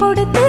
கொடுத்து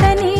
tenía.